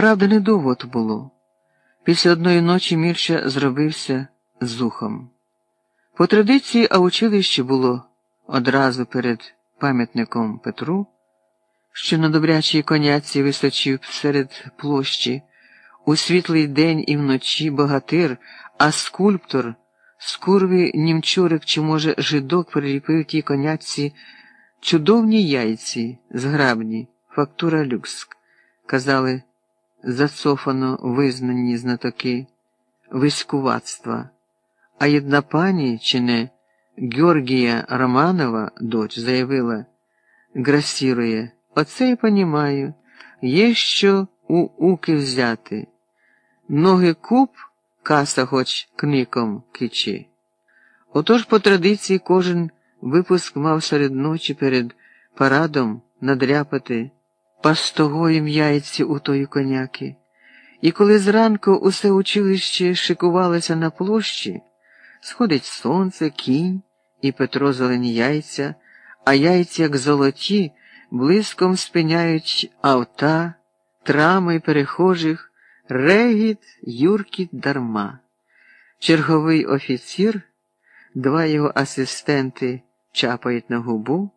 Правда, недовго то було. Після одної ночі Мірча зробився зухом. По традиції, а училище було одразу перед пам'ятником Петру, що на добрячій коняці височив серед площі, у світлий день і вночі богатир, а скульптор, скурвий німчурик чи, може, жидок приліпив тій коняці чудовні яйці, зграбні, фактура люкс, казали зацофано визнані знатоки виськуватства. А jedna пані, чи не Георгія Романова, доч, заявила, грасірує, оце я понімаю, є що у уки взяти. Ноги куп, каса хоч кником кичи. Отож по традиції кожен випуск мав серед ночі перед парадом надряпати пастогоєм яйці у тої коняки. І коли зранку усе училище шикувалося на площі, сходить сонце, кінь і Петро зелені яйця, а яйця, як золоті, блиском спиняють авта, трами перехожих, регіт, юркіт дарма. Черговий офіцір, два його асистенти чапають на губу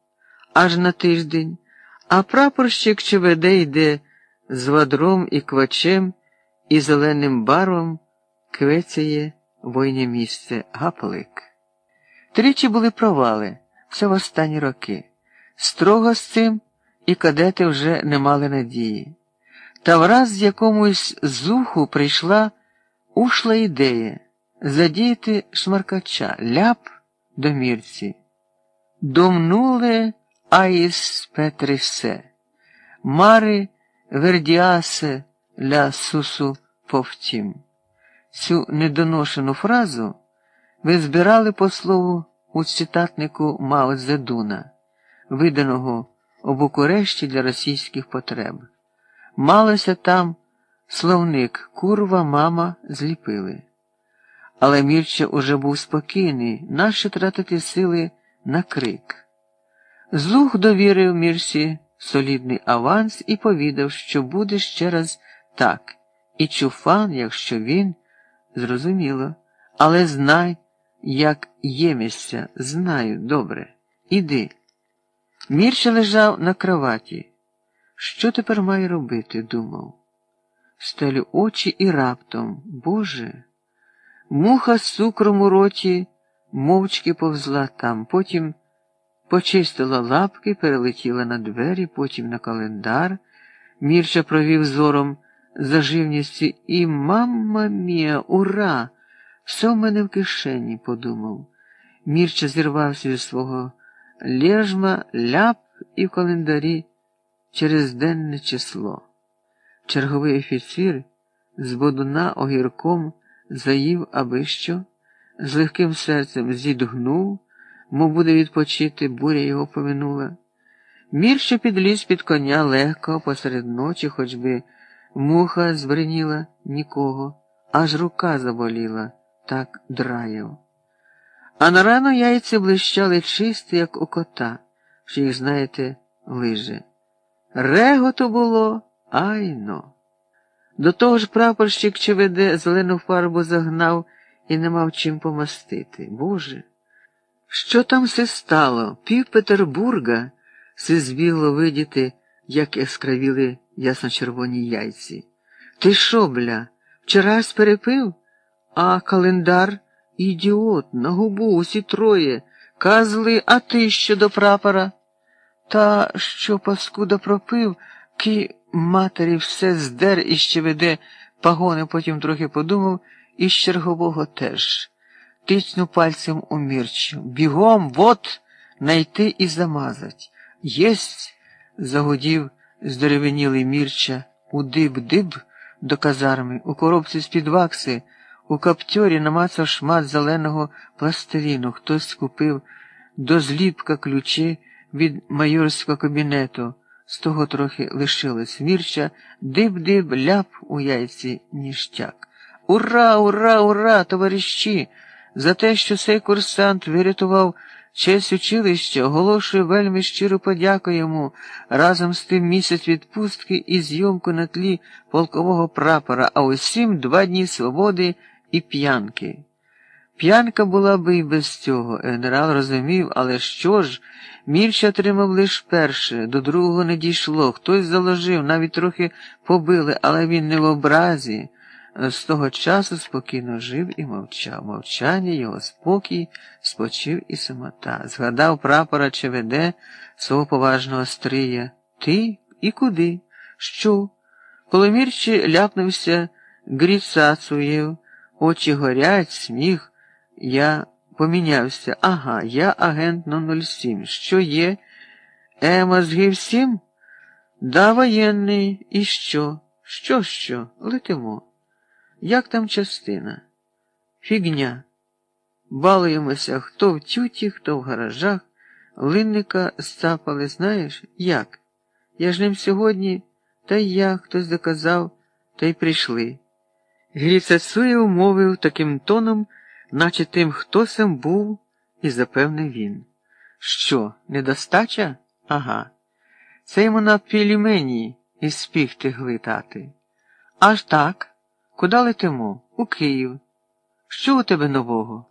аж на тиждень, а прапорщик ЧВД йде з вадром і квачем і зеленим барвом квецяє войне місце гаплик. Тричі були провали, все в останні роки. Строго з цим і кадети вже не мали надії. Та враз з якомусь зуху прийшла ушла ідея задіяти шмаркача, ляп до мірці. Домнуле аїс петрисе, мари вердіасе ля сусу повтім. Цю недоношену фразу ви збирали по слову у цитатнику Мао Зедуна, виданого у Букурешті для російських потреб. Малося там словник курва, мама зліпили. Але Мірча уже був спокійний, нащо тратити сили на крик. Злух довірив Мірсі солідний аванс і повідав, що буде ще раз так, і чуфан, якщо він, зрозуміло, але знай, як є місця, знаю добре. Іди. Мірча лежав на кроваті. Що тепер має робити? думав. Стелю очі і раптом, Боже. Муха з цукром у роті мовчки повзла там, потім почистила лапки, перелетіла на двері, потім на календар. Мірча провів зором за живністю і мамма мія, ура! Все в мене в кишені, подумав. Мірча зірвався зі свого лежма, ляп і в календарі через денне число. Черговий офіцір з бодуна огірком заїв аби що, з легким серцем зідгнув, мов буде відпочити, буря його поминула. Мірча підліз під коня легко посеред ночі, хоч би муха збриніла нікого, аж рука заболіла, так драяв. А на рано яйця блищали чисті, як у кота, що їх, знаєте, лиже. Реготу було айно. До того ж прапорщик ЧВД зелену фарбу загнав і не мав чим помастити. Боже, що там все стало? Пів Петербурга все збігло видіти, як яскравіли ясно-червоні яйці. Ти що, бля, вчорась перепив? А календар ідіот, на губу усі троє. Казли, а ти що до прапора? Та що паскуда пропив, ки матері все здер і ще веде пагони, потім трохи подумав, і з чергового теж. Тицнув пальцем у мірчу. Бігом, вот, найти і замазать. Єсть, загудів здеревенілий мірча, у диб-диб до казарми, у коробці з-під вакси, у каптьорі намацав шмат зеленого пластиліну. Хтось купив до зліпка ключі від майорського кабінету. З того трохи лишилось Мірча, диб-диб, ляп у яйці ніштяк. Ура, ура, ура, товариші! За те, що цей курсант вирятував Честь училища оголошує вельми щиру подяку йому разом з тим місяць відпустки і зйомку на тлі полкового прапора, а усім два дні свободи і п'янки. П'янка була би і без цього, генерал розумів, але що ж, Мільча отримав лише перше, до другого не дійшло, хтось заложив, навіть трохи побили, але він не в образі. З того часу спокійно жив і мовчав. Мовчання його спокій, спочив і самота. Згадав прапора ЧВД свого поважного стрия. Ти і куди? Що? Коли Мірчі ляпнувся Гріцацуєв, очі горять, сміх. Я помінявся. Ага, я агент 007. Що є? Е, мозги всім? Да, воєнний. І що? Що, що? Летимо. Як там частина? Фігня. Балуємося хто в тюті, хто в гаражах. Линника сцапали, знаєш, як? Я ж ним сьогодні, та й я, хтось доказав, та й прийшли. Гріцацуєв мовив таким тоном, наче тим, хто сам був, і запевнив він. Що, недостача? Ага. Це йому на пілімені із спіхти глитати. Аж так. Куди летимо? У Київ. Що у тебе нового?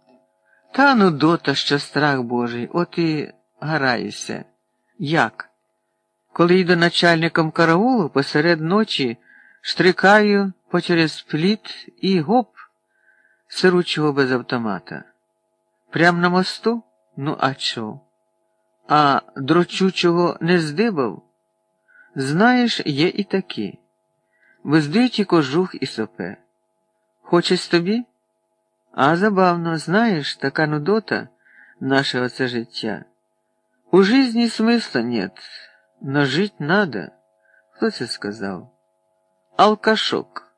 Та ну дота, що страх Божий, от і гараюся. Як? Коли йду начальником караулу посеред ночі, штрикаю по через пліт і гоп, сиручого без автомата. Прям на мосту? Ну, а чо? А дрочучого не здибав? Знаєш, є і такі. Виздиті кожух і сопе. Хочеш тобі? А забавно, знаєш, така нудота наше оце життя. У жизни смысла нет, но жить надо. Хто це сказав? Алкашок.